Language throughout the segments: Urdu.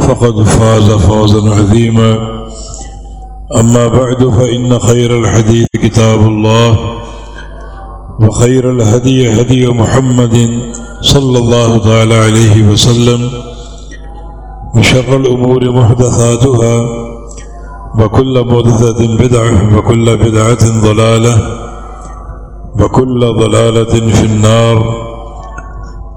فقد فاز فوزا عظيما. أما بعد، فإن خير الحديث كتاب الله، وخير الهدي هدي محمد صلى الله تعالى عليه وسلم، وشر الأمور محدثاتها، وكل محدثة بدعة، وكل بدعة ضلالة، وكل ضلالة في النار.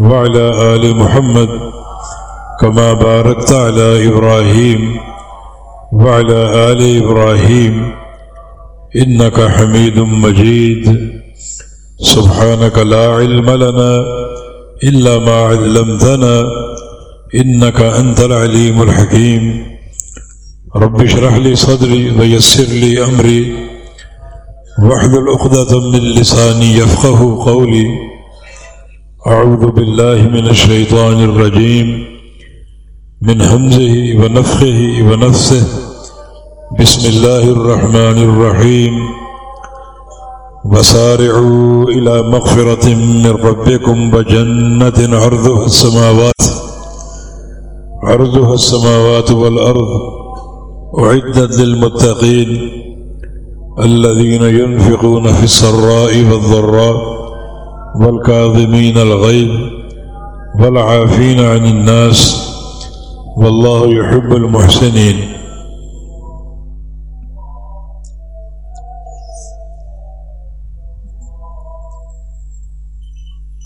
وعلى آل محمد كما باركت على إبراهيم وعلى آل إبراهيم إنك حميد مجيد. سبحانك لا علم لنا إلا ما علمتنا إنك أنت العليم الحكيم. رب اشرح لي صدري ويسر لي أمري واحذل عقدة من لساني يفقه قولي. أعوذ بالله من الشيطان الرجيم. من همزه ونفخه ونفسه. بسم الله الرحمن الرحيم. وسارعوا إلى مغفرة من ربكم وجنة عرضها السماوات. عرضها السماوات والأرض. أعدت للمتقين الذين ينفقون في السراء والضراء. والكاظمين الغيظ والعافين عن الناس والله يحب المحسنين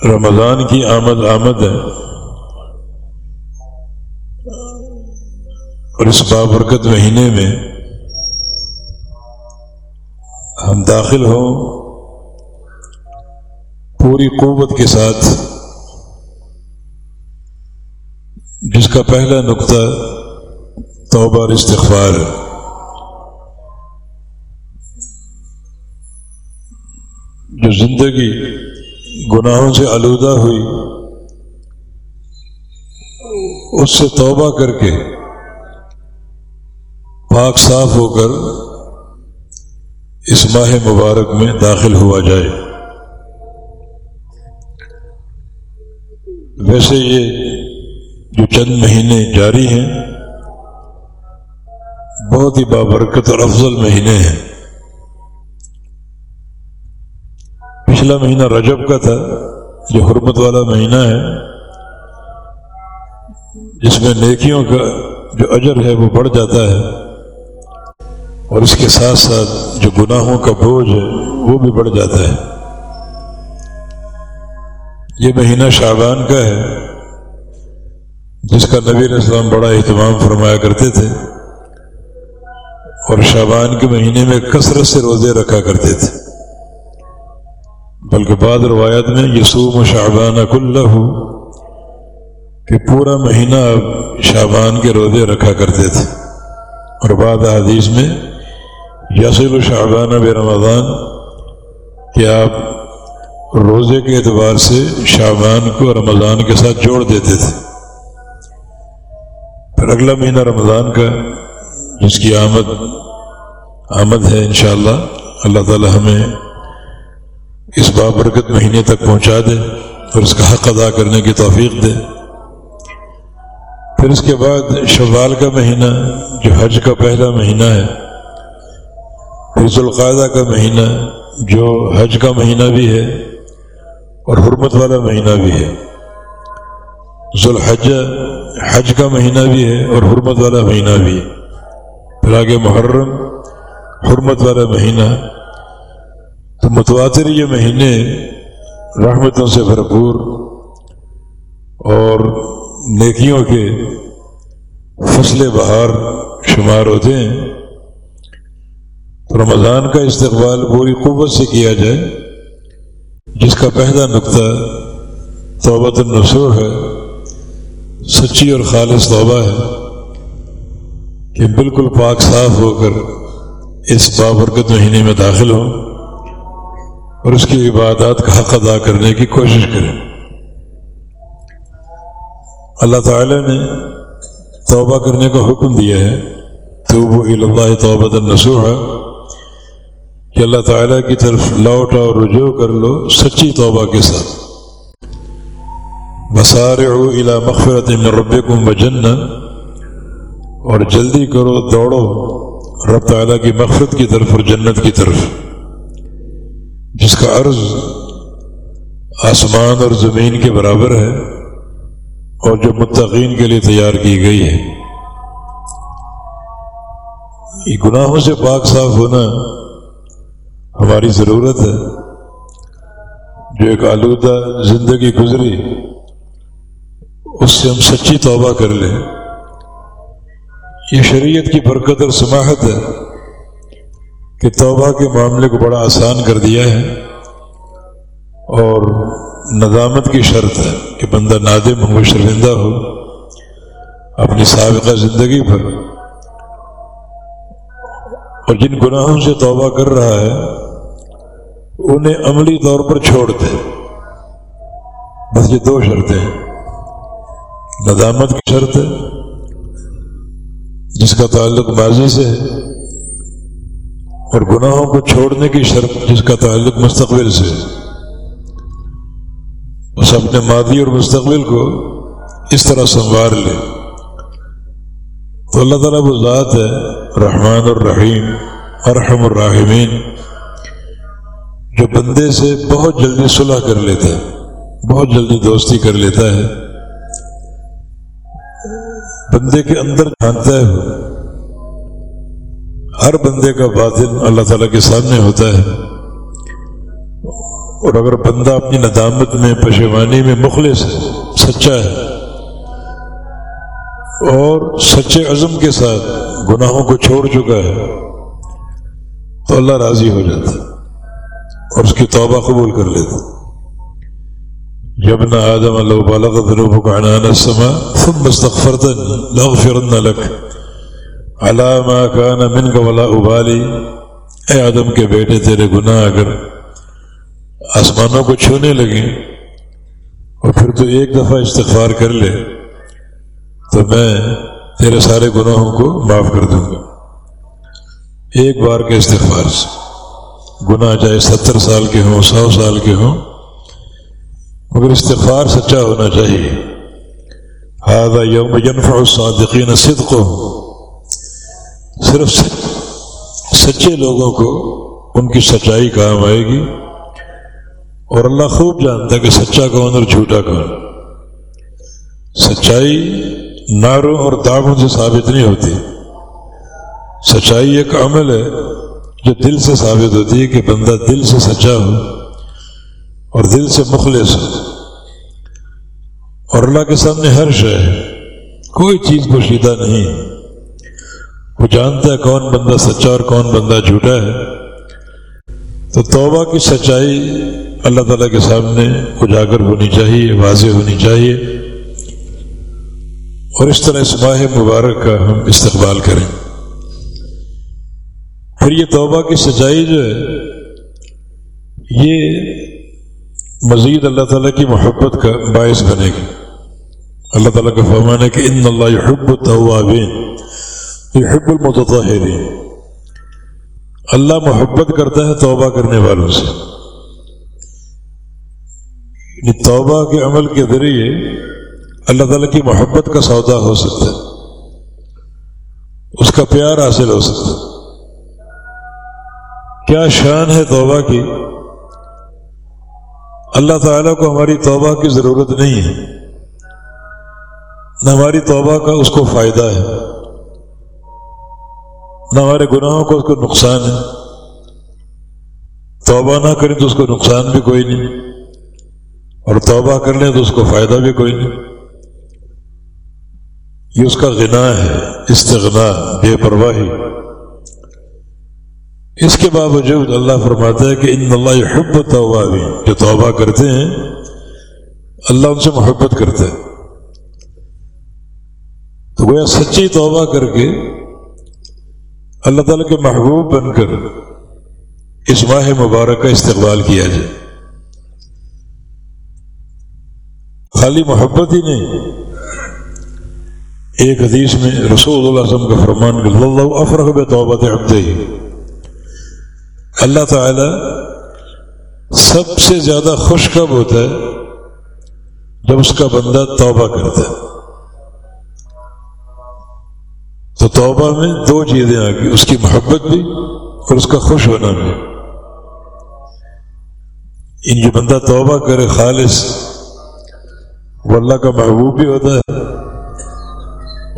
رمضان کی آمد آمد ہے اور اس بابرکت مہینے میں ہم داخل ہوں پوری قوت کے ساتھ جس کا پہلا نقطہ توبہ اور استغفار جو زندگی گناہوں سے آلودہ ہوئی، اس سے توبہ کر کے پاک صاف ہو کر اس ماہ مبارک میں داخل ہوا جائے۔ ویسے یہ جو چند مہینے جاری ہیں، بہت ہی بابرکت اور افضل مہینے ہیں۔ پچھلا مہینہ رجب کا تھا جو حرمت والا مہینہ ہے۔ جس میں نیکیوں کا جو اجر ہے، وہ بڑھ جاتا ہے۔ اور اس کے ساتھ ساتھ جو گناہوں کا بوجھ ہے، وہ بھی بڑھ جاتا ہے۔ یہ مہینہ شعبان کا ہے، جس کا نبی علیہ السلام بڑا اہتمام فرمایا کرتے تھے اور شعبان کے مہینے میں کثرت سے روزے رکھا کرتے تھے۔ بلکہ بعد روایت میں یسوم و شعبان اک کہ پورا مہینہ شعبان کے روزے رکھا کرتے تھے۔ اور بعد حدیث میں یسل و شعبان اب رمضان، کہ آپ روزے کے اعتبار سے شعبان کو رمضان کے ساتھ جوڑ دیتے تھے۔ پھر اگلا مہینہ رمضان کا جس کی آمد آمد ہے انشاءاللہ، اللہ تعالی ہمیں اس بابرکت مہینے تک پہنچا دے اور اس کا حق ادا کرنے کی توفیق دے۔ پھر اس کے بعد شوال کا مہینہ، جو حج کا پہلا مہینہ ہے پھر ذوالقاعدہ کا مہینہ، جو حج کا مہینہ بھی ہے اور حرمت والا مہینہ بھی ہے۔ ذوالحج حج کا مہینہ بھی ہے اور حرمت والا مہینہ بھی ہے۔ پھر آگے محرم، حرمت والا مہینہ۔ تو متواتر یہ مہینے رحمتوں سے بھرپور اور نیکیوں کے فصل بہار شمار ہوتے ہیں۔ تو رمضان کا استقبال پوری قوت سے کیا جائے۔ جس کا پہلا نقطہ توبۃ النسو ہے، سچی اور خالص توبہ ہے کہ بالکل پاک صاف ہو کر اس بابرکت مہینے میں داخل ہوں اور اس کی عبادات کا حق ادا کرنے کی کوشش کریں۔ اللہ تعالی نے توبہ کرنے کا حکم دیا ہے تو وہ اللہ توبۃ النسوح کہ اللہ تعالیٰ کی طرف لوٹ اور رجوع کر لو سچی توبہ کے ساتھ۔ بسار الا مغفرت من ربکم بجن اور جلدی کرو، دوڑو رب تعالیٰ کی مغفرت کی طرف اور جنت کی طرف۔ جس کا عرض آسمان اور زمین کے برابر ہے اور جو متقین کے لیے تیار کی گئی ہے۔ یہ گناہوں سے پاک صاف ہونا ہماری ضرورت ہے۔ جو ایک آلودہ زندگی گزری، اس سے ہم سچی توبہ کر لیں۔ یہ شریعت کی برکت اور سماحت ہے کہ توبہ کے معاملے کو بڑا آسان کر دیا ہے اور ندامت کی شرط ہے کہ بندہ نادم ہو شرمندہ ہو، اپنی سابقہ زندگی پر۔ اور جن گناہوں سے توبہ کر رہا ہے انہیں عملی طور پر چھوڑ دے بس یہ دو شرطیں ندامت کی شرط ہے، جس کا تعلق ماضی سے ہے، اور گناہوں کو چھوڑنے کی شرط جس کا تعلق مستقبل سے اس اپنے ماضی اور مستقبل کو اس طرح سنوار لے تو اللہ تعالیٰ وہ ذات ہے، رحمان الرحیم، ارحم الراحمین۔ جو بندے سے بہت جلدی صلح کر لیتا ہے، بہت جلدی دوستی کر لیتا ہے۔ بندے کے اندر جانتا ہے۔ ہر بندے کا باطن اللہ تعالیٰ کے سامنے ہوتا ہے۔ اور اگر بندہ اپنی ندامت میں، پشیمانی میں مخلص ہے، سچا ہے، اور سچے عزم کے ساتھ گناہوں کو چھوڑ چکا ہے، تو اللہ راضی ہو جاتا ہے۔ اور اس کی توبہ قبول کر لیتا جب نہ آدم اللہ بالغ ذنوبك عنان السماء، ثم استغفرتني لاغفرن لك علامہ کا من کا ولا ابالی۔ اے آدم کے بیٹے، تیرے گناہ اگر آسمانوں کو چھونے لگے اور پھر تو ایک دفعہ استغفار کر لے، تو میں تیرے سارے گناہوں کو معاف کر دوں گا۔ ایک بار کے استغفار سے۔ گناہ چاہے ستر سال کے ہوں، سو سال کے ہوں، مگر استغفار سچا ہونا چاہیے۔ ہاضا یوم ينفع الصادقین صدق صرف سچے لوگوں کو ان کی سچائی کام آئے گی۔ اور اللہ خوب جانتا ہے کہ سچا کون اور جھوٹا کون۔ سچائی ناروں اور داغوں سے ثابت نہیں ہوتی۔ سچائی ایک عمل ہے۔ جو دل سے ثابت ہوتی ہے کہ بندہ دل سے سچا ہو اور دل سے مخلص ہو۔ اور اللہ کے سامنے ہر شے کوئی چیز پوشیدہ نہیں۔ وہ جانتا ہے کون بندہ سچا اور کون بندہ جھوٹا ہے۔ تو توبہ کی سچائی اللہ تعالیٰ کے سامنے اجاگر ہونی چاہیے، واضح ہونی چاہیے۔ اور اس طرح اس ماہ مبارک کا ہم استقبال کریں۔ پھر یہ توبہ کی سچائی جو ہے، یہ مزید اللہ تعالیٰ کی محبت کا باعث بنے گی۔ اللہ تعالیٰ کا فرمان ہے کہ ان اللہ حب التوابین يحب المتطهرين اللہ محبت کرتا ہے توبہ کرنے والوں سے۔ توبہ کے عمل کے ذریعے اللہ تعالیٰ کی محبت کا سودا ہو سکتا ہے۔ اس کا پیار حاصل ہو سکتا ہے۔ کیا شان ہے توبہ کی؟ اللہ تعالیٰ کو ہماری توبہ کی ضرورت نہیں ہے۔ نہ ہماری توبہ کا اس کو فائدہ ہے۔ نہ ہمارے گناہوں کو اس کو نقصان ہے۔ توبہ نہ کریں تو اس کو نقصان بھی کوئی نہیں۔ اور توبہ کر لیں تو اس کو فائدہ بھی کوئی نہیں۔ یہ اس کا غنا ہے استغنا بے پرواہی۔ اس کے باوجود اللہ فرماتا ہے کہ ان اللہ حب توبہ بھی جو توبہ کرتے ہیں، اللہ ان سے محبت کرتا ہے۔ تو گویا سچی توبہ کر کے اللہ تعالیٰ کے محبوب بن کر اس ماہ مبارک کا استقبال کیا جائے۔ خالی محبت ہی نہیں، ایک حدیث میں رسول اللہ وسلم کا فرمان اللہ افرح بے توبت عبد ہی اللہ تعالی سب سے زیادہ خوش کب ہوتا ہے جب اس کا بندہ توبہ کرتا ہے۔ تو توبہ میں دو چیزیں آ گئی، اس کی محبت بھی اور اس کا خوش ہونا بھی۔ ان جو بندہ توبہ کرے خالص، وہ اللہ کا محبوب بھی ہوتا ہے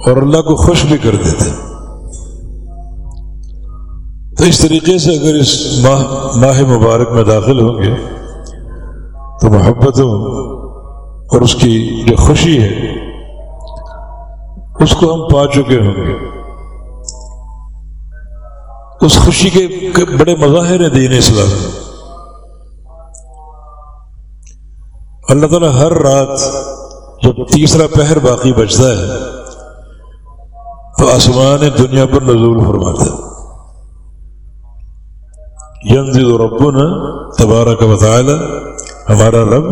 اور اللہ کو خوش بھی کر دیتے تو اس طریقے سے اگر اس ماہ ماہ مبارک میں داخل ہوں گے، تو محبتوں اور اس کی جو خوشی ہے، اس کو ہم پا چکے ہوں گے۔ اس خوشی کے بڑے مظاہر ہیں دین اسلام۔ اللہ تعالیٰ ہر رات جب تیسرا پہر باقی بچتا ہے، تو آسمان دنیا پر نزول فرماتا ہے۔ ینزل ربنا تبارک و تعالی ہمارا رب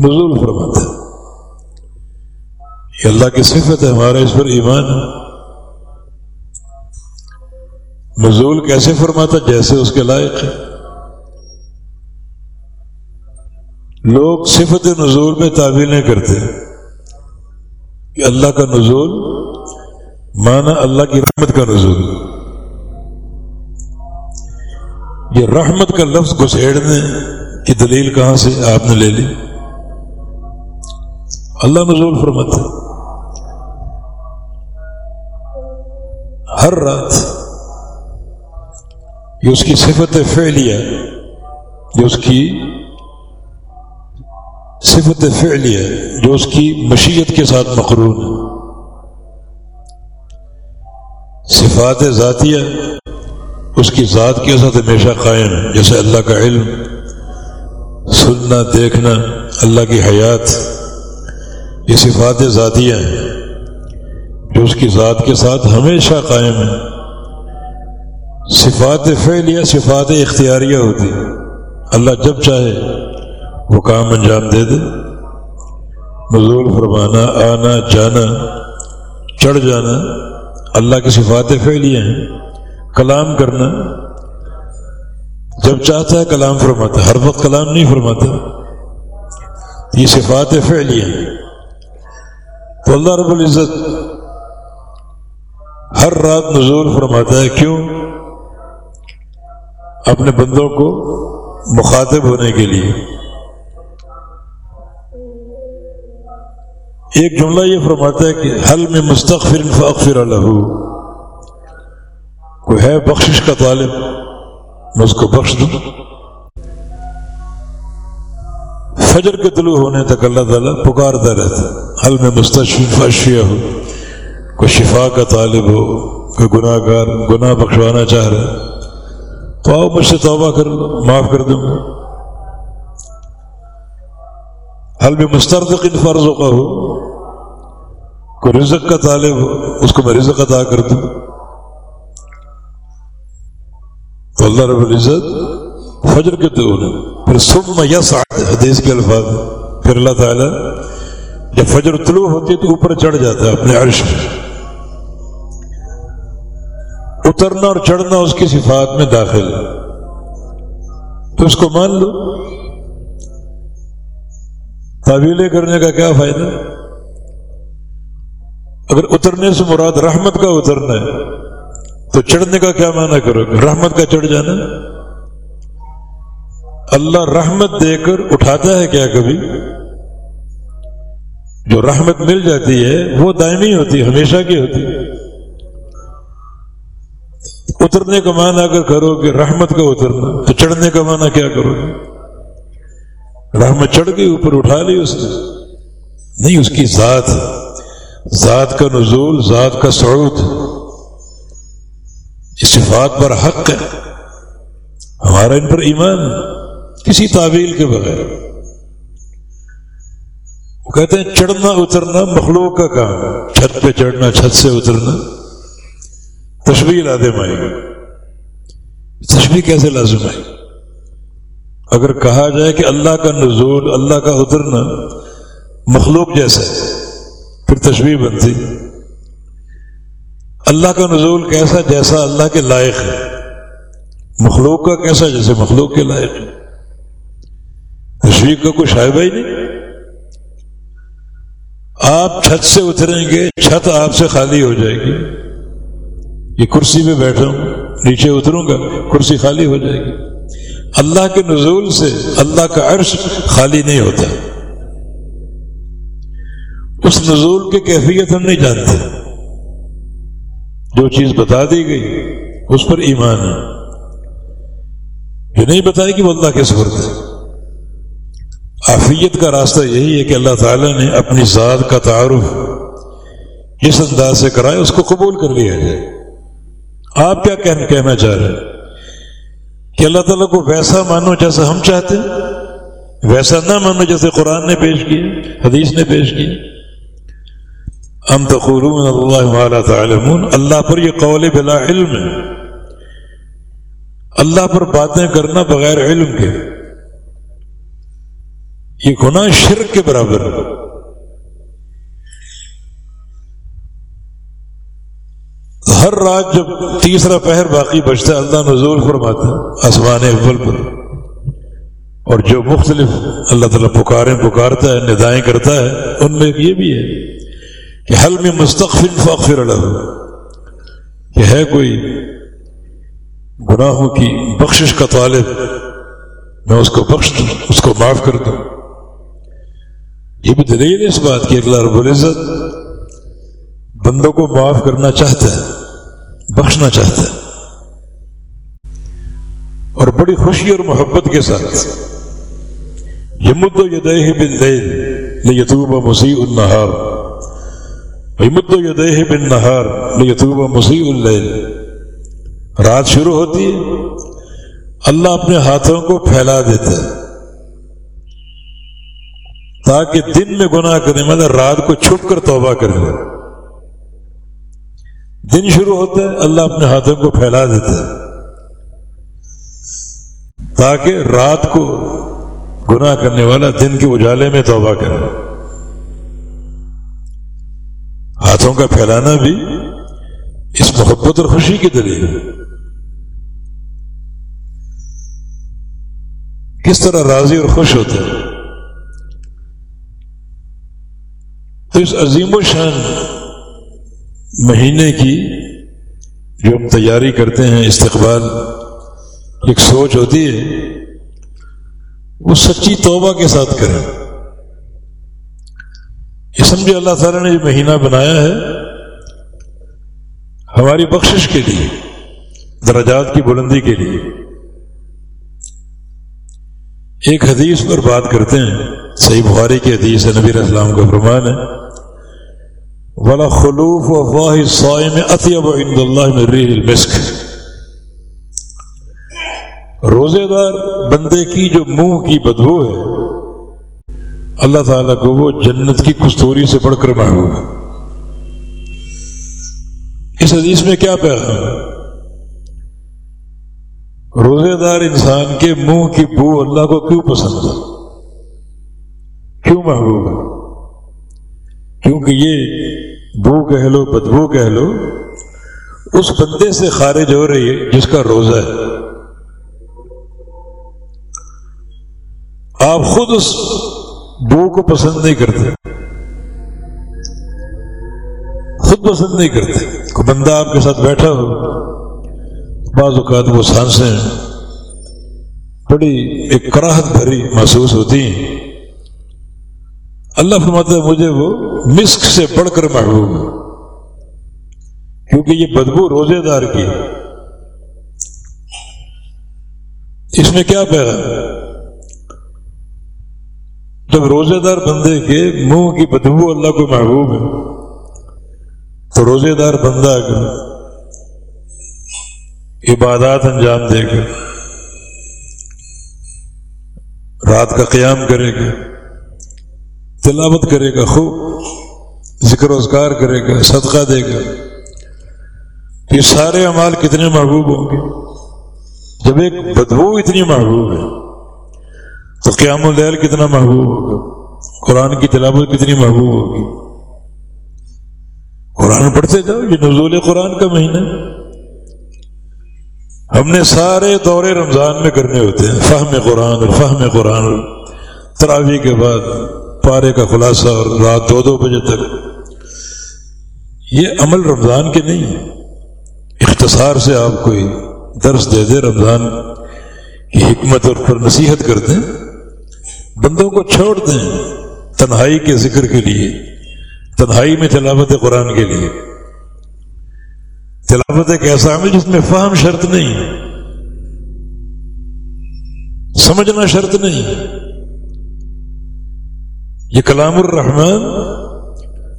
نزول فرماتا ہے یہ اللہ کی صفت ہے، ہمارا اس پر ایمان ہے۔ نزول کیسے فرماتا جیسے اس کے لائق ہے۔ لوگ صفت نزول میں تعویل نہیں کرتے۔ کہ اللہ کا نزول مانا اللہ کی رحمت کا نزول۔ یہ رحمت کا لفظ گسیڑنے کی دلیل کہاں سے آپ نے لے لی؟ اللہ نزول فرماتا ہر رات یہ اس کی صفت فعلیہ جو اس کی صفت فعلیہ، جو اس کی مشیت کے ساتھ مقرون ہے۔ صفات ذاتیہ اس کی ذات کے ساتھ ہمیشہ قائم ہے۔ جیسے اللہ کا علم، سننا، دیکھنا، اللہ کی حیات، یہ صفات ذاتیہ ہیں۔ جو اس کی ذات کے ساتھ ہمیشہ قائم ہے صفات فعلیہ صفات اختیاریہ ہوتی اللہ جب چاہے، وہ کام انجام دے دے۔ نزول فرمانا، آنا، جانا، چڑھ جانا، اللہ کی صفات فعلیہ ہیں۔ کلام کرنا، جب چاہتا ہے کلام فرماتا ہر وقت کلام نہیں فرماتا۔ یہ صفات فعلیہ ہیں۔ تو اللہ رب العزت ہر رات نزول فرماتا ہے، کیوں؟ اپنے بندوں کو مخاطب ہونے کے لیے۔ ایک جملہ یہ فرماتا ہے کہ، حل میں مستقفر فاغفر الح کوئی ہے بخشش کا طالب میں اس کو بخش دوں۔ فجر کے طلوع ہونے تک اللہ تعالیٰ پکارتا رہتا حل میں مستشف اشیا ہو۔ کوئی شفا کا طالب ہو، کوئی گناہ گار گناہ بخشوانا چاہ رہے تو آؤ مجھ سے توبہ کر لو معاف کر دوں گا۔ حل میں مسترد فرض کا ہو۔ کوئی رزق کا طالب ہو، اس کو میں رزق عطا کر دوں تو اللہ رب العزت فجر کے تو پھر صبح یس حدیث کے الفاظ پھر اللہ تعالیٰ جب فجر طلوع ہوتی ہے تو اوپر چڑھ جاتا ہے اپنے عرش میں۔ اترنا اور چڑھنا اس کی صفات میں داخل ہے۔ تو اس کو مان لو۔ تعویلیں کرنے کا کیا فائدہ؟ اگر اترنے سے مراد رحمت کا اترنا ہے تو چڑھنے کا کیا معنی کرو گے؟ رحمت کا چڑھ جانا؟ اللہ رحمت دے کر اٹھاتا ہے کیا کبھی؟ جو رحمت مل جاتی ہے، وہ دائمی ہوتی ہے ہمیشہ کی ہوتی۔ ہے اترنے کا معنی اگر کرو گے رحمت کا اترنا، تو چڑھنے کا معنی کیا کرو گے؟ رحمت چڑھ گئی، اوپر اٹھا لی اس نے۔ نہیں، اس کی ذات ذات کا نزول، ذات کا سعود اس صفات پر حق ہے، ہمارا ان پر ایمان، کسی تعویل کے بغیر۔ وہ کہتے ہیں، چڑھنا، اترنا مخلوق کا کام چھت پہ چڑھنا، چھت سے اترنا۔ تشبیہ لازم آئے گا۔ تشبیہ کیسے لازم آئے؟ اگر کہا جائے کہ اللہ کا نزول، اللہ کا اترنا مخلوق جیسا پھر تشبیہ بنتی۔ اللہ کا نزول کیسا جیسا اللہ کے لائق ہے، مخلوق کا کیسا جیسے مخلوق کے لائق ہے۔ تشریح کا کوئی شائبہ ہی نہیں۔ آپ چھت سے اتریں گے، چھت آپ سے خالی ہو جائے گی۔ یہ کرسی پہ بیٹھا ہوں، نیچے اتروں گا، کرسی خالی ہو جائے گی۔ اللہ کے نزول سے اللہ کا عرش خالی نہیں ہوتا۔ اس نزول کی کیفیت ہم نہیں جانتے۔ جو چیز بتا دی گئی، اس پر ایمان ہے۔ جو نہیں بتائی کہ وہ اللہ کے سفر ہے آفیت کا راستہ یہی ہے کہ اللہ تعالیٰ نے اپنی ذات کا تعارف جس انداز سے کرائے اس کو قبول کر لیا جائے آپ کیا کہنا چاہ رہے ہیں؟ کہ اللہ تعالیٰ کو ویسا مانو جیسا ہم چاہتے ہیں، ویسا نہ مانو جیسے قرآن نے پیش کیا، حدیث نے پیش کیا۔ ہم تخرون اللہ تعالمون اللہ پر یہ قول بلا علم ہے۔ اللہ پر باتیں کرنا بغیر علم کے۔ یہ گناہ شرک کے برابر ہے۔ ہر رات جب تیسرا پہر باقی بچتا ہے، اللہ نزول فرماتا ہے، آسمان اول پر۔ اور جو مختلف اللہ تعالیٰ پکاریں پکارتا ہے، ندائیں کرتا ہے، ان میں یہ بھی ہے۔ کہ حل میں مستقفل فاخر اللہ کہ ہے کوئی گناہوں کی بخشش کا طالب، میں اس کو بخش دوں اس کو معاف کر دوں۔ یہ بھی دلیل اس بات کی، اللہ رب العزت بندوں کو معاف کرنا چاہتا ہے، بخشنا چاہتا ہے۔ اور بڑی خوشی اور محبت کے ساتھ۔ یہ مد یدہ بن دل یتوب مسیح النہار۔ مد یدہ بن نہار یتوب مسیح اللیل رات شروع ہوتی ہے اللہ اپنے ہاتھوں کو پھیلا دیتا ہے تاکہ دن میں گناہ کرنے والا رات کو چھپ کر توبہ کر لے دن شروع ہوتا ہے اللہ اپنے ہاتھوں کو پھیلا دیتا ہے تاکہ رات کو گناہ کرنے والا دن کے اجالے میں توبہ کرے ہاتھوں کا پھیلانا بھی اس محبت اور خوشی کی دلیل ہے۔ کس طرح راضی اور خوش ہوتا ہے تو اس عظیم و شان مہینے کی جو ہم تیاری کرتے ہیں، استقبال ایک سوچ ہوتی ہے، وہ سچی توبہ کے ساتھ کریں۔ یہ سمجھے اللہ تعالیٰ نے یہ مہینہ بنایا ہے ہماری بخشش کے لیے، درجات کی بلندی کے لیے۔ ایک حدیث پر بات کرتے ہیں، صحیح بخاری کی حدیث ہے، نبی اسلام کا فرمان ہے۔ والا خلوف و واہ سائم اطیب عند اللہ المسک روزے دار بندے کی جو منہ کی بدبو ہے اللہ تعالیٰ کو وہ جنت کی کستوری سے پڑھ کر محبوب ہے اس حدیث میں کیا پیغام روزے دار انسان کے منہ کی بو اللہ کو کیوں پسند ہے؟ کیوں محبوب ہے؟ کیونکہ یہ بو کہہ لو، بدبو کہہ لو، اس بندے سے خارج ہو رہی ہے جس کا روزہ ہے۔ آپ خود اس بو کو پسند نہیں کرتے۔ خود پسند نہیں کرتے۔ کوئی بندہ آپ کے ساتھ بیٹھا ہو، بعض اوقات وہ سانسیں بڑی ایک کراہت بھری محسوس ہوتی ہیں۔ اللہ فرماتا ہے، مجھے وہ مسک سے پڑھ کر محبوب کیونکہ یہ بدبو روزے دار کی اس میں کیا پیغام جب روزے دار بندے کے منہ کی بدبو اللہ کو محبوب ہے، تو روزے دار بندہ عبادات انجام دے گا، رات کا قیام کرے گا، تلاوت کرے گا، خوب ذکر وزگار کرے گا، صدقہ دے گا یہ سارے اعمال کتنے محبوب ہوں گے؟ جب ایک بدبو اتنی محبوب ہے تو قیام الدیل کتنا محبوب ہوگا؟ قرآن کی تلاوت کتنی محبوب ہوگی؟ قرآن پڑھتے جاؤ، یہ نزول قرآن کا مہینہ ہم نے سارے دورے رمضان میں کرنے ہوتے ہیں۔ فہم قرآن فہم قرآن۔ تراوی کے بعد پارے کا خلاصہ اور رات دو دو بجے تک۔ یہ عمل رمضان کے نہیں اختصار سے آپ کوئی درس دے دے رمضان کی حکمت اور پر نصیحت کر دیں بندوں کو چھوڑ دیں تنہائی کے ذکر کے لیے، تنہائی میں تلاوت قرآن کے لیے۔ تلاوت ایک ایسا عمل جس میں فہم شرط نہیں، سمجھنا شرط نہیں۔ یہ کلام الرحمن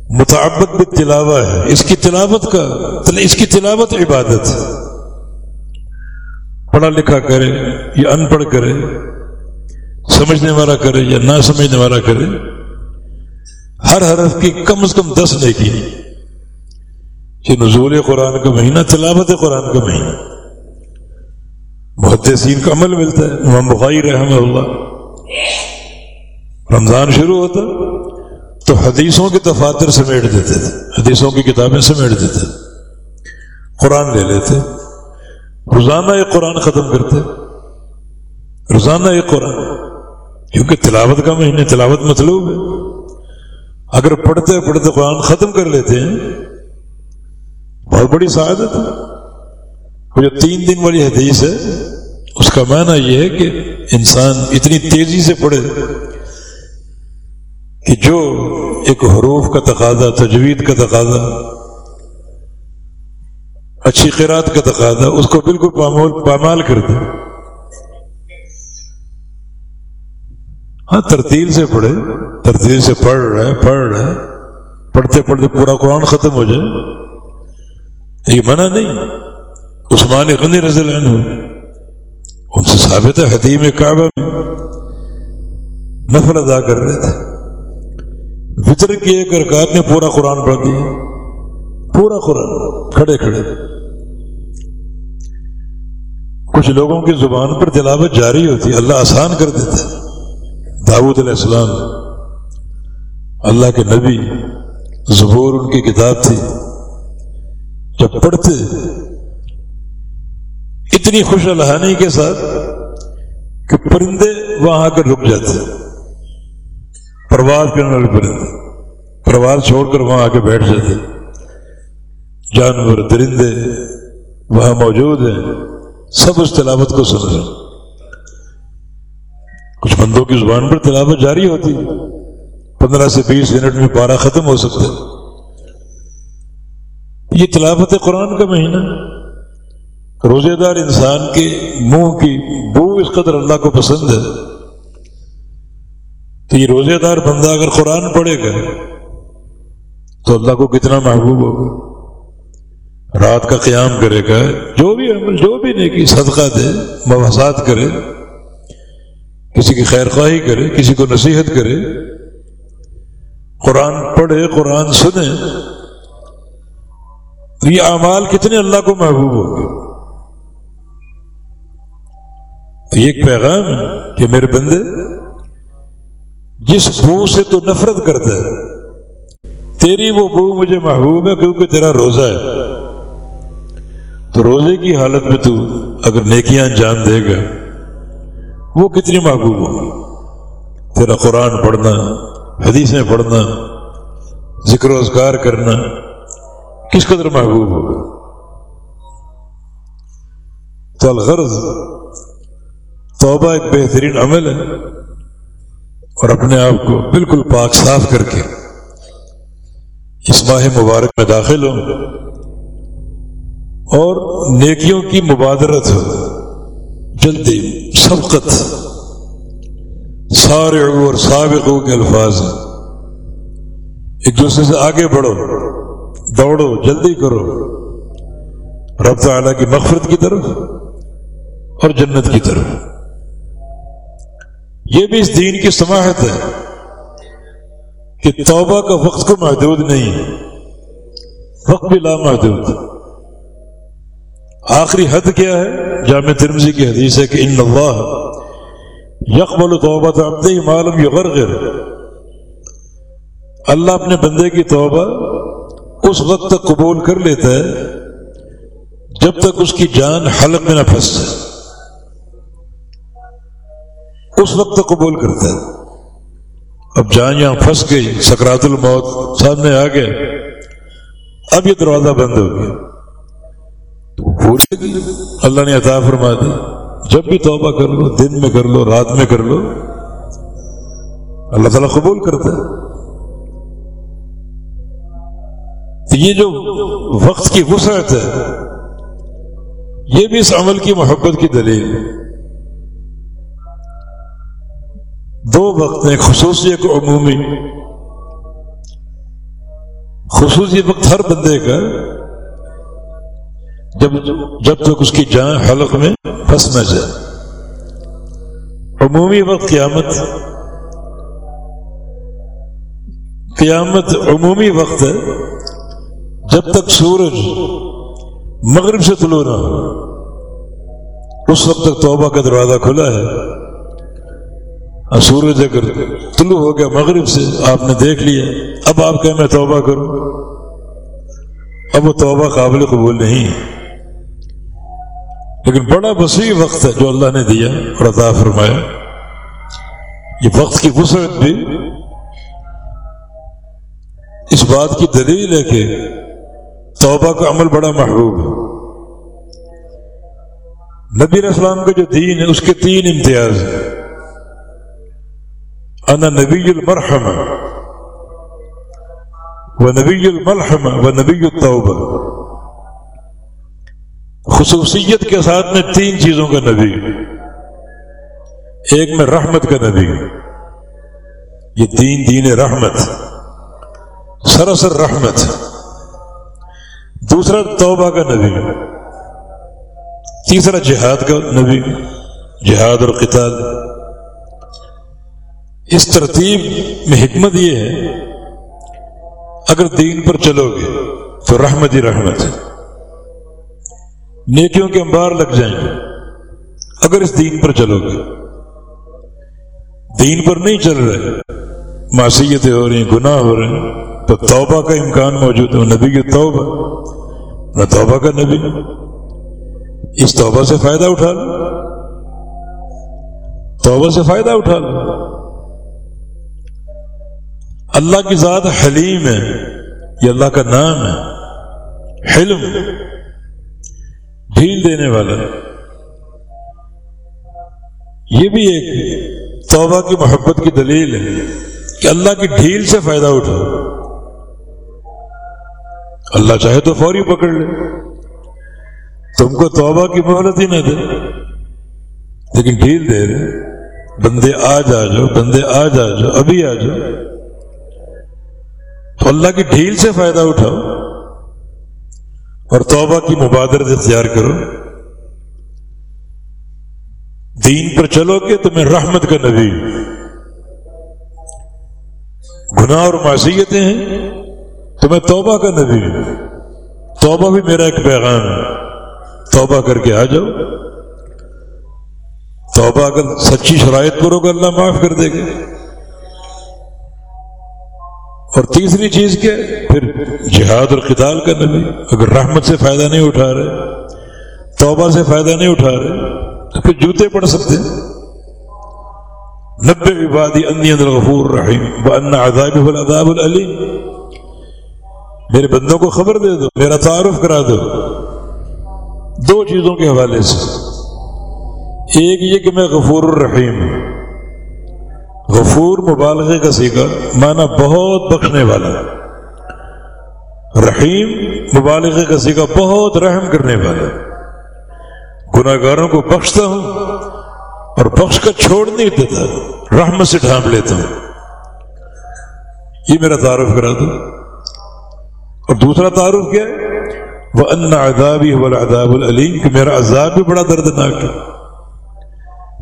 متعبت بھی تلاوہ ہے۔ اس کی تلاوت کا اس کی تلاوت عبادت۔ پڑھا لکھا کرے یا ان پڑھ کرے سمجھنے والا کرے یا نہ سمجھنے والا کرے، ہر حرف کی کم از کم دس نہیں کی کہ نزول قرآن کا مہینہ، تلاوت قرآن کا مہینہ۔ بہت تحسین کا عمل ملتا ہے۔ امام بخاری رحمہ اللہ۔ رمضان شروع ہوتا، تو حدیثوں کے دفاتر سمیٹ دیتے تھے۔ حدیثوں کی کتابیں سمیٹ دیتے قرآن لے لیتے۔ روزانہ ایک قرآن ختم کرتے۔ روزانہ ایک قرآن۔ کیونکہ تلاوت کا مہینے تلاوت مطلوب ہے۔ اگر پڑھتے پڑھتے قرآن ختم کر لیتے ہیں، بہت بڑی سعادت ہے۔ وہ جو تین دن والی حدیث ہے، اس کا معنی یہ ہے کہ انسان اتنی تیزی سے پڑھے کہ جو ایک حروف کا تقاضا، تجوید کا تقاضا، اچھی قرآت کا تقاضا، اس کو بالکل پامال کر دے۔ ہاں ترتیل سے پڑھے۔ ترتیل سے پڑھ رہا ہے پڑھ رہا ہے پڑھتے پڑھتے پورا قرآن ختم ہو جائے۔ یہ منع نہیں۔ عثمان غنی رضی اللہ عنہ، ان سے ثابت ہے حتیم کعبہ میں نفل ادا کر رہے تھے۔ فطر کی ایک ارکات نے پورا قرآن پڑھ دیا۔ پورا قرآن۔ کھڑے کھڑے۔ کچھ لوگوں کی زبان پر تلاوت جاری ہوتی، اللہ آسان کر دیتا۔ داود علیہ السلام اللہ کے نبی زبور ان کی کتاب تھی۔ جب پڑھتے، اتنی خوش الحانی کے ساتھ کہ پرندے وہاں آ کر رک جاتے۔ پرواز کرنے والے پرندے، پرواز چھوڑ کر وہاں آ کے بیٹھ جاتے۔ جانور، درندے وہاں موجود ہیں۔ سب اس تلاوت کو سن رہے کچھ بندوں کی زبان پر تلاوت جاری ہوتی پندرہ سے بیس منٹ میں پارا ختم ہو سکتا ہے یہ تلاوت قرآن کا مہینہ روزے دار انسان کے منہ کی بو اس قدر اللہ کو پسند ہے تو یہ روزے دار بندہ اگر قرآن پڑھے گا تو اللہ کو کتنا محبوب ہوگا۔ رات کا قیام کرے گا، جو بھی عمل، جو بھی نیکی، صدقہ دے مواسات کرے کسی کی خیر خواہی کرے، کسی کو نصیحت کرے۔ قرآن پڑھے، قرآن سنے۔ تو یہ اعمال کتنے اللہ کو محبوب ہوں گے۔ تو یہ ایک پیغام ہے کہ میرے بندے، جس بو سے تو نفرت کرتا ہے، تیری وہ بو مجھے محبوب ہے کیونکہ تیرا روزہ ہے۔ تو روزے کی حالت میں تو اگر نیکیاں انجام دے گا وہ کتنی محبوب ہوگی تیرا قرآن پڑھنا، حدیثیں پڑھنا، ذکر و اذکار کرنا، کس قدر محبوب ہوگا تو الغرض، توبہ ایک بہترین عمل ہے اور اپنے آپ کو بالکل پاک صاف کر کے اس ماہ مبارک میں داخل ہوں اور نیکیوں کی مبادرت ہو۔ جلدی سبقت سارے اور سابقوں کے الفاظ۔ ایک دوسرے سے آگے بڑھو، دوڑو، جلدی کرو۔ رب تعالیٰ کی مغفرت کی طرف اور جنت کی طرف۔ یہ بھی اس دین کی سماحت ہے کہ توبہ کا وقت کو محدود نہیں، وقت بھی لامحدود۔ آخری حد کیا ہے؟ جامع ترمزی کی حدیث ہے کہ ان اللہ یکمل توبہ تو ہی معلوم یغرغر۔ اللہ اپنے بندے کی توبہ اس وقت تک قبول کر لیتا ہے جب تک اس کی جان حلق میں نہ پھنس جائے۔ اس وقت تک قبول کرتا ہے۔ اب جان یہاں پھنس گئی، سکرات الموت سامنے آ گیا اب یہ دروازہ بند ہو گیا۔ پوچھے گی، اللہ نے عطا فرما دی جب بھی توبہ کر لو، دن میں کر لو، رات میں کر لو، اللہ تعالیٰ قبول کرتا ہے۔ تو یہ جو وقت کی وسعت ہے، یہ بھی اس عمل کی محبت کی دلیل دو وقت ہیں خصوصی ایک عمومی۔ خصوصی وقت ہر بندے کا جب جب تک اس کی جان حلق میں پھنس نہ جائے۔ عمومی وقت قیامت قیامت عمومی وقت ہے جب تک سورج مغرب سے طلوع نہ ہو۔ اس وقت تک توبہ کا دروازہ کھلا ہے۔ اب سورج اگر طلوع ہو گیا مغرب سے، آپ نے دیکھ لیا، اب آپ کہ میں توبہ کروں۔ اب وہ توبہ قابل قبول نہیں ہے۔ لیکن بڑا وسیع وقت ہے جو اللہ نے دیا اور عطا فرمایا۔ یہ وقت کی وسعت بھی اس بات کی دلیل ہے کہ توبہ کا عمل بڑا محبوب ہے۔ نبی اسلام کا جو دین ہے، اس کے تین امتیاز ہیں۔ انا نبی المرحم و نبی الملحم و نبی التوبہ۔ خصوصیت کے ساتھ میں تین چیزوں کا نبی ایک میں رحمت کا نبی یہ تین دین رحمت۔ سراسر رحمت۔ دوسرا توبہ کا نبی تیسرا جہاد کا نبی جہاد اور قتال۔ اس ترتیب میں حکمت یہ ہے، اگر دین پر چلو گے تو رحمت ہی رحمت۔ ہے نیکیوں کے انبار لگ جائیں گے۔ اگر اس دین پر چلو گے۔ دین پر نہیں چل رہے۔ معصیتیں ہو رہی ہیں، گناہ ہو رہے ہیں۔ تو توبہ کا امکان موجود ہے۔ نبی کی توبہ۔ نہ توبہ کا نبی۔ اس توبہ سے فائدہ اٹھا لو۔ توبہ سے فائدہ اٹھا لو۔ اللہ کی ذات حلیم ہے۔ یہ اللہ کا نام ہے۔ حلم۔ ڈھیل دینے والا۔ یہ بھی ایک توبہ کی محبت کی دلیل ہے کہ اللہ کی ڈھیل سے فائدہ اٹھا۔ اللہ چاہے تو فوری پکڑ لے۔ تم کو توبہ کی مہلت ہی نہ دے۔ لیکن ڈھیل دے رہے۔ بندے آج آ جاؤ، بندے آج آ جاؤ، ابھی آ جاؤ۔ تو اللہ کی ڈھیل سے فائدہ اٹھاؤ۔ اور توبہ کی مبادرت اختیار کرو۔ دین پر چلو گے تمہیں رحمت کا نبی۔ گناہ اور معصیتیں ہیں، تمہیں توبہ کا نبی۔ توبہ بھی میرا ایک پیغام ہے۔ توبہ کر کے آ جاؤ۔ توبہ اگر سچی شرائط کرو گے اللہ معاف کر دے گا۔ اور تیسری چیز کیا؟ پھر جہاد اور قتال کا نبی۔ اگر رحمت سے فائدہ نہیں اٹھا رہے، توبہ سے فائدہ نہیں اٹھا رہے، تو پھر جوتے پڑ سکتے نبے عبادی انی الغفور رحیم و عذاب العذاب العلیم میرے بندوں کو خبر دے دو، میرا تعارف کرا دو۔ دو چیزوں کے حوالے سے۔ ایک یہ کہ میں غفور الرحیم غفور مبالغے کا سیکھا مانا بہت بخشنے والا۔ رحیم مبالغے کا سیکھا بہت رحم کرنے والا۔ گناہ گاروں کو بخشتا ہوں اور بخش کا چھوڑ نہیں دیتا، رحمت سے ڈھانپ لیتا ہوں۔ یہ میرا تعارف کرا دو۔ اور دوسرا تعارف کیا ہے؟ وہ ان ادابی اداب العلیم کہ میرا عذاب بھی بڑا دردناک ہے۔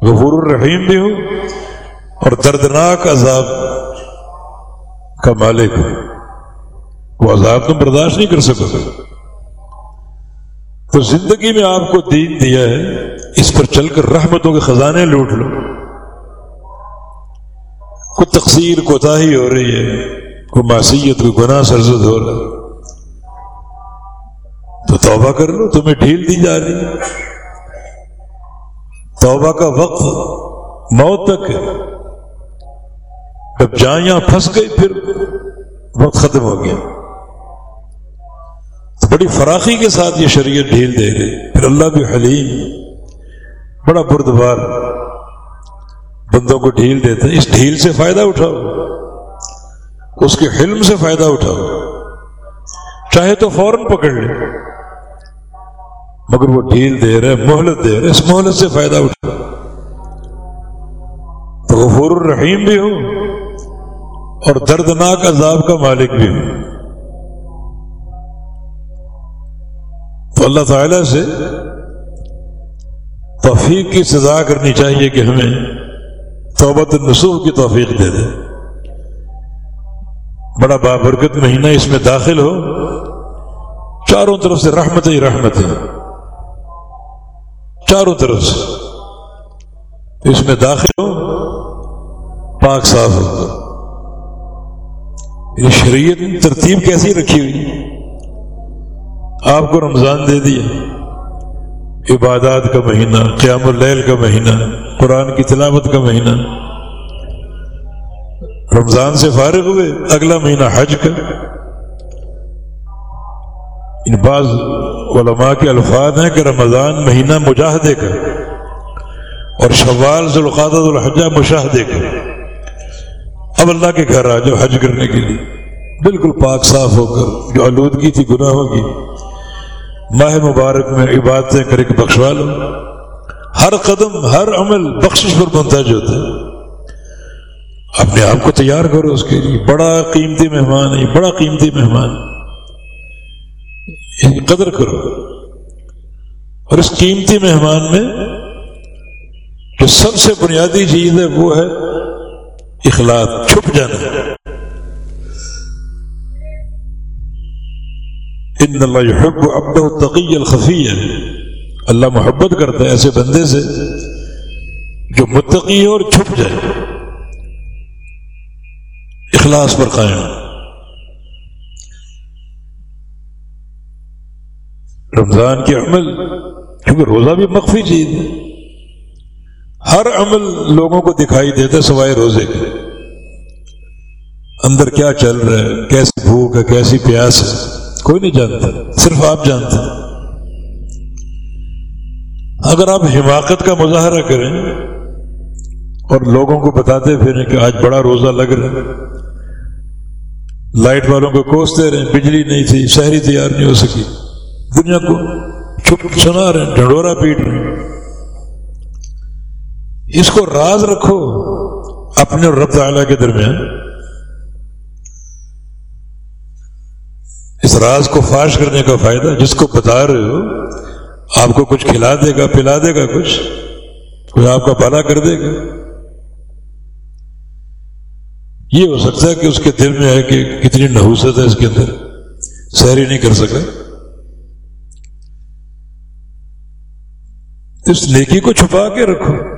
غفور الرحیم بھی ہوں اور دردناک عذاب کا مالک ہوں وہ عذاب تم برداشت نہیں کر سکو۔ تو زندگی میں آپ کو دین دیا ہے، اس پر چل کر رحمتوں کے خزانے لوٹ لو۔ کوئی تقسیر کوتا ہی ہو رہی ہے، کوئی معصیت، کوئی گناہ، سرزد ہو رہا ہے۔ تو توبہ کر لو، تمہیں ڈھیل دی جا رہی ہے۔ توبہ کا وقت موت تک ہے۔ جب جہاں یہاں پھنس گئی پھر وقت ختم ہو گیا۔ تو بڑی فراخی کے ساتھ یہ شریعت ڈھیل دے رہی پھر اللہ بھی حلیم، بڑا بردبار بندوں کو ڈھیل دیتے اس ڈھیل سے فائدہ اٹھاؤ، اس کے حلم سے فائدہ اٹھاؤ۔ چاہے تو فوراً پکڑ لے، مگر وہ ڈھیل دے رہے مہلت دے رہے اس مہلت سے فائدہ اٹھا تو غفور الرحیم بھی ہوں۔ اور دردناک عذاب کا مالک بھی ہوں تو اللہ تعالی سے توفیق کی سزا کرنی چاہیے کہ ہمیں توبت النسوح کی توفیق دے دے۔ بڑا بابرکت مہینہ اس میں داخل ہو۔ چاروں طرف سے رحمت ہی رحمت ہے۔ چاروں طرف سے اس میں داخل ہو۔ پاک صاف ہو۔ یہ شریعت ترتیب کیسی رکھی ہوئی؟ آپ کو رمضان دے دیا عبادات کا مہینہ، قیام اللیل کا مہینہ، قرآن کی تلاوت کا مہینہ۔ رمضان سے فارغ ہوئے، اگلا مہینہ حج کا۔ ان بعض علماء کے الفاظ ہیں کہ رمضان مہینہ مجاہدے کا اور شوال ذوالقاد الحجہ مشاہدے کا اب اللہ کے گھر آ جاؤ حج کرنے کے لیے۔ بالکل پاک صاف ہو کر، جو آلودگی تھی گناہ ہوگی۔ ماہ مبارک میں عبادتیں کر کے بخشوا لو ہر قدم، ہر عمل بخشش پر منتج ہوتا ہے۔ اپنے آپ کو تیار کرو اس کے لیے۔ بڑا قیمتی مہمان ہے، بڑا قیمتی مہمان۔ قدر کرو۔ اور اس قیمتی مہمان میں جو سب سے بنیادی چیز ہے وہ ہے اخلاق چھپ جانا۔ ان اللہ يحب عبده التقي الخفي اللہ محبت کرتا ہے ایسے بندے سے جو متقی ہے اور چھپ جائے۔ اخلاص پر قائم۔ رمضان کے عمل، کیونکہ روزہ بھی مخفی چیز ہے۔ ہر عمل لوگوں کو دکھائی دیتا ہے سوائے روزے کے۔ اندر کیا چل رہا ہے؟ کیسی بھوک ہے؟ کیسی پیاس ہے؟ کوئی نہیں جانتا، صرف آپ جانتے ہیں۔ اگر آپ حماقت کا مظاہرہ کریں اور لوگوں کو بتاتے پھریں کہ آج بڑا روزہ لگ رہا ہے۔ لائٹ والوں کو کوستے رہے بجلی نہیں تھی، شہری تیار نہیں ہو سکی۔ دنیا کو چھپ سنا رہے ہیں، ڈھنڈورا پیٹ رہے ہیں۔ اس کو راز رکھو اپنے اور رب تعالیٰ کے درمیان۔ اس راز کو فاش کرنے کا فائدہ جس کو بتا رہے ہو، آپ کو کچھ کھلا دے گا، پلا دے گا کچھ، کوئی آپ کا بھلا کر دے گا۔ یہ ہو سکتا ہے کہ اس کے دل میں ہے کہ کتنی نحوست ہے اس کے اندر۔ سیری نہیں کر سکا۔ اس نیکی کو چھپا کے رکھو۔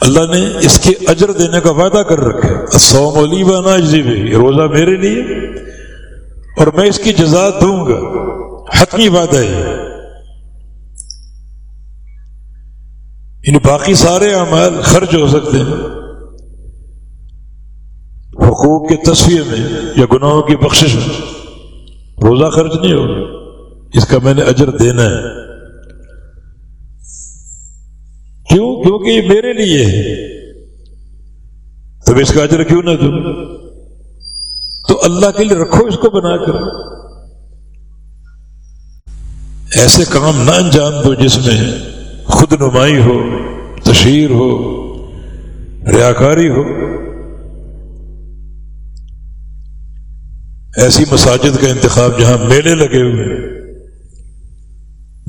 اللہ نے اس کے اجر دینے کا وعدہ کر رکھا سو مولی بنا روزہ میرے لیے اور میں اس کی جزا دوں گا۔ حتمی بات ہے۔ یعنی باقی سارے اعمال خرچ ہو سکتے ہیں۔ حقوق کے تصویر میں یا گناہوں کی بخشش میں۔ روزہ خرچ نہیں ہوگا۔ اس کا میں نے اجر دینا ہے۔ کیوں؟ کیونکہ یہ میرے لیے ہے۔ تب اس کا اجر کیوں نہ دوں تو اللہ کے لیے رکھو اس کو بنا کر۔ ایسے کام نہ انجام دو جس میں خود نمائی ہو، تشہیر ہو، ریاکاری ہو۔ ایسی مساجد کا انتخاب جہاں میلے لگے ہوئے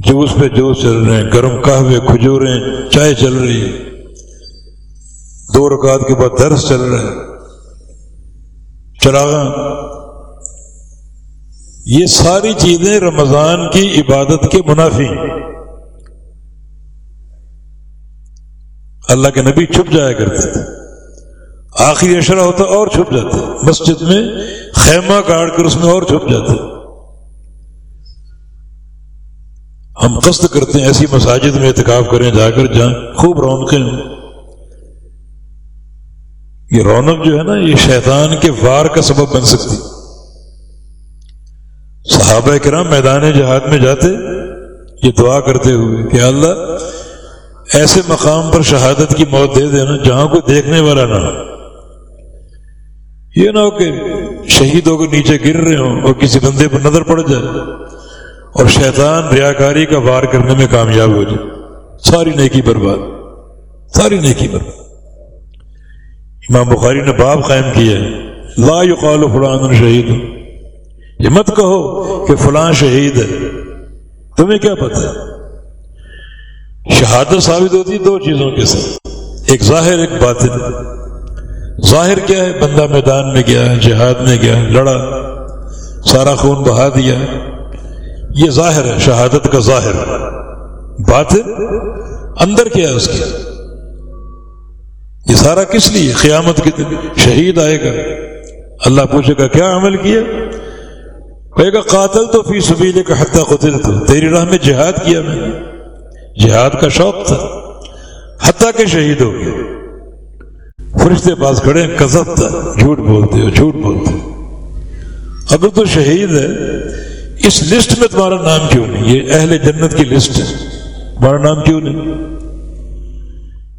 جوس پہ جوس چل رہے ہیں، گرم قہوے، کھجوریں، چائے چل رہی ہے۔ دو رکعت کے بعد درس چل رہا ہے۔ چراغاں یہ ساری چیزیں رمضان کی عبادت کے منافی اللہ کے نبی چھپ جایا کرتے تھے۔ آخری اشرا ہوتا اور چھپ جاتے مسجد میں خیمہ کاٹ کر اس میں اور چھپ جاتے ہم قصد کرتے ہیں ایسی مساجد میں اعتکاف کریں، جا کر جہاں خوب رونقیں ہوں یہ رونق جو ہے نا، یہ شیطان کے وار کا سبب بن سکتی۔ صحابہ کرام میدان جہاد میں جاتے، یہ دعا کرتے ہوئے کہ اللہ ایسے مقام پر شہادت کی موت دے دینا، جہاں کوئی دیکھنے والا نہ ہو۔ یہ نہ ہو کہ شہیدوں کو نیچے گر رہے ہوں اور کسی بندے پر نظر پڑ جائے۔ اور شیطان ریاکاری کا وار کرنے میں کامیاب ہو جائے۔ ساری نیکی برباد۔ ساری نیکی برباد۔ امام بخاری نے باب قائم کیا ہے۔ لا یقال فلان شہید۔ یہ مت کہو کہ فلاں شہید ہے۔ تمہیں کیا پتہ ہے؟ شہادت ثابت ہوتی دو چیزوں کے ساتھ۔ ایک ظاہر، ایک باطن۔ ظاہر کیا ہے؟ بندہ میدان میں گیا، جہاد میں گیا، لڑا، سارا خون بہا دیا۔ یہ ظاہر ہے، شہادت کا ظاہر۔ باطن اندر کیا ہے اس کی؟ یہ سارا کس لیے؟ قیامت کے دن شہید آئے گا۔ اللہ پوچھے گا، کیا عمل کیا؟ کہے گا، قاتل تو فی سبیل کا حتیٰ قتل تو تیری راہ میں جہاد کیا میں نے۔ جہاد کا شوق تھا، حتیٰ کہ شہید ہو گیا۔ فرشتے پاس کھڑے کزب تھا، جھوٹ بولتے ہو جھوٹ بولتے۔ ہو اگر تو شہید ہے اس لسٹ میں تمہارا نام کیوں نہیں؟ یہ اہل جنت کی لسٹ ہے۔ تمہارا نام کیوں نہیں؟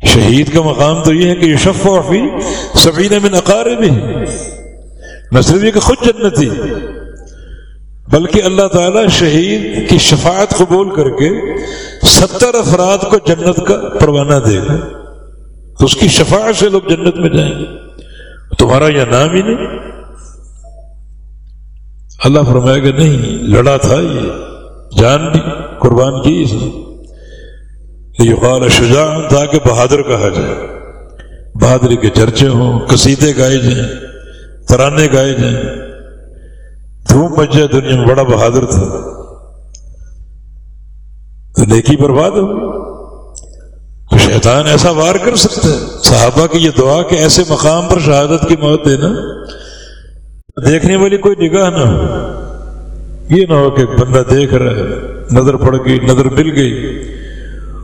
شہید کا مقام تو یہ ہے کہ یہ شف وفی سبین میں نقارے بھی نصری کہ خود جنتی بلکہ اللہ تعالیٰ شہید کی شفاعت قبول کر کے ستر افراد کو جنت کا پروانہ دے گا۔ تو اس کی شفاعت سے لوگ جنت میں جائیں گے۔ تمہارا یہ نام ہی نہیں۔ اللہ فرمائے گا، نہیں، لڑا تھا یہ، جان بھی قربان کی اس نے. یہ قال شجاع تھا کہ بہادر کہا جائے، بہادری کے چرچے ہوں، قصیدے گائے جائیں، ترانے گائے جائیں۔ دھوم مچ جائے دنیا میں بڑا بہادر تھا۔ تو نیکی برباد ہو تو شیطان ایسا وار کر سکتا ہے، صحابہ کی یہ دعا کہ ایسے مقام پر شہادت کی موت دینا۔ دیکھنے والی کوئی نگاہ نہ ہو۔ یہ نہ ہو کہ بندہ دیکھ رہا ہے، نظر پڑ گئی، نظر مل گئی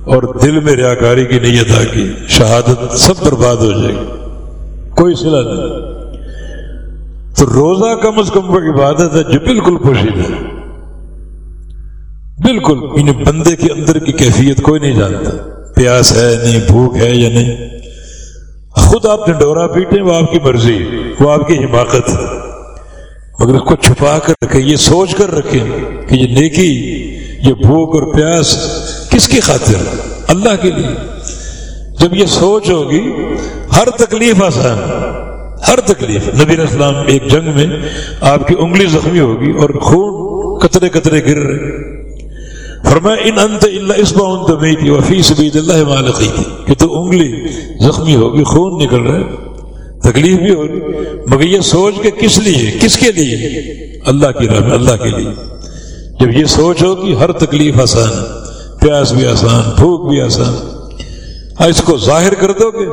اور دل میں ریاکاری کی نیت آ گئی، شہادت سب برباد ہو جائے گی۔ کوئی صلاح نہیں۔ تو روزہ کم از کم وہ عبادت ہے جو بالکل خوشی ہے۔ بالکل ان بندے کے اندر کی کیفیت کوئی نہیں جانتا۔ پیاس ہے نہیں، بھوک ہے یا نہیں۔ خود آپ نے ڈورا پیٹے وہ آپ کی مرضی، وہ آپ کی حماقت۔ ہے مگر اس کو چھپا کر رکھے یہ سوچ کر رکھے کہ یہ نیکی، یہ بھوک اور پیاس کس کی خاطر؟ اللہ کے لیے۔ جب یہ سوچ ہوگی، ہر تکلیف آسان، ہر تکلیف۔ نبی اسلام ایک جنگ میں آپ کی انگلی زخمی ہوگی اور خون قطرے قطرے گر رہے فرمایا، ان انت اللہ اس بان تو میں تھی وفی سبید اللہ مالقی تھی کہ تو انگلی زخمی ہوگی، خون نکل رہا تکلیف بھی ہو رہی مگر یہ سوچ کے کس لیے؟ کس کے لیے؟ اللہ کی راہ اللہ کے لیے۔ جب یہ سوچ ہو کہ ہر تکلیف آسان پیاس بھی آسان، بھوک بھی آسان۔ ہاں اس کو ظاہر کر دو گے۔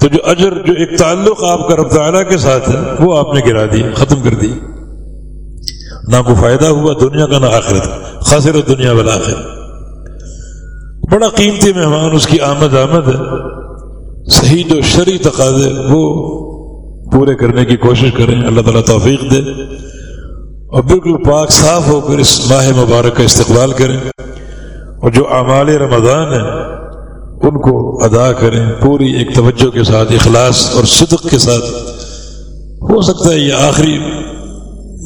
تو جو اجر، جو ایک تعلق آپ کا رب تعالیٰ کے ساتھ ہے، وہ آپ نے گرا دی، ختم کر دی۔ نہ کوئی فائدہ ہوا دنیا کا، نہ آخرت خاصر دنیا والا آخر بڑا قیمتی مہمان اس کی آمد آمد ہے۔ صحیح جو شرعی تقاضے وہ پورے کرنے کی کوشش کریں، اللہ تعالیٰ توفیق دے۔ اور بالکل پاک صاف ہو کر اس ماہ مبارک کا استقبال کریں۔ اور جو اعمال رمضان ہیں، ان کو ادا کریں، پوری ایک توجہ کے ساتھ، اخلاص اور صدق کے ساتھ۔ ہو سکتا ہے یہ آخری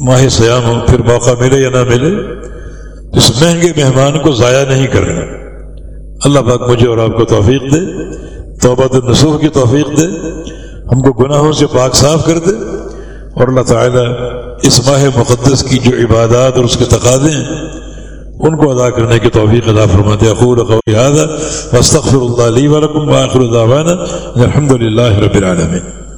ماہ سیام ہو، پھر موقع ملے یا نہ ملے۔ اس مہنگے مہمان کو ضائع نہیں کرنا۔ اللہ پاک مجھے اور آپ کو توفیق دے۔ توبہ النسوخ کی توفیق دے، ہم کو گناہوں سے پاک صاف کر دے اور اللہ تعالیٰ اس ماہ مقدس کی جو عبادات اور اس کے تقاضے ہیں، ان کو ادا کرنے کی توفیق ادا فرماتے۔ اقول قولی هذا واستغفر الله لي ولكم واخر دعوانا الحمد لله رب العالمين۔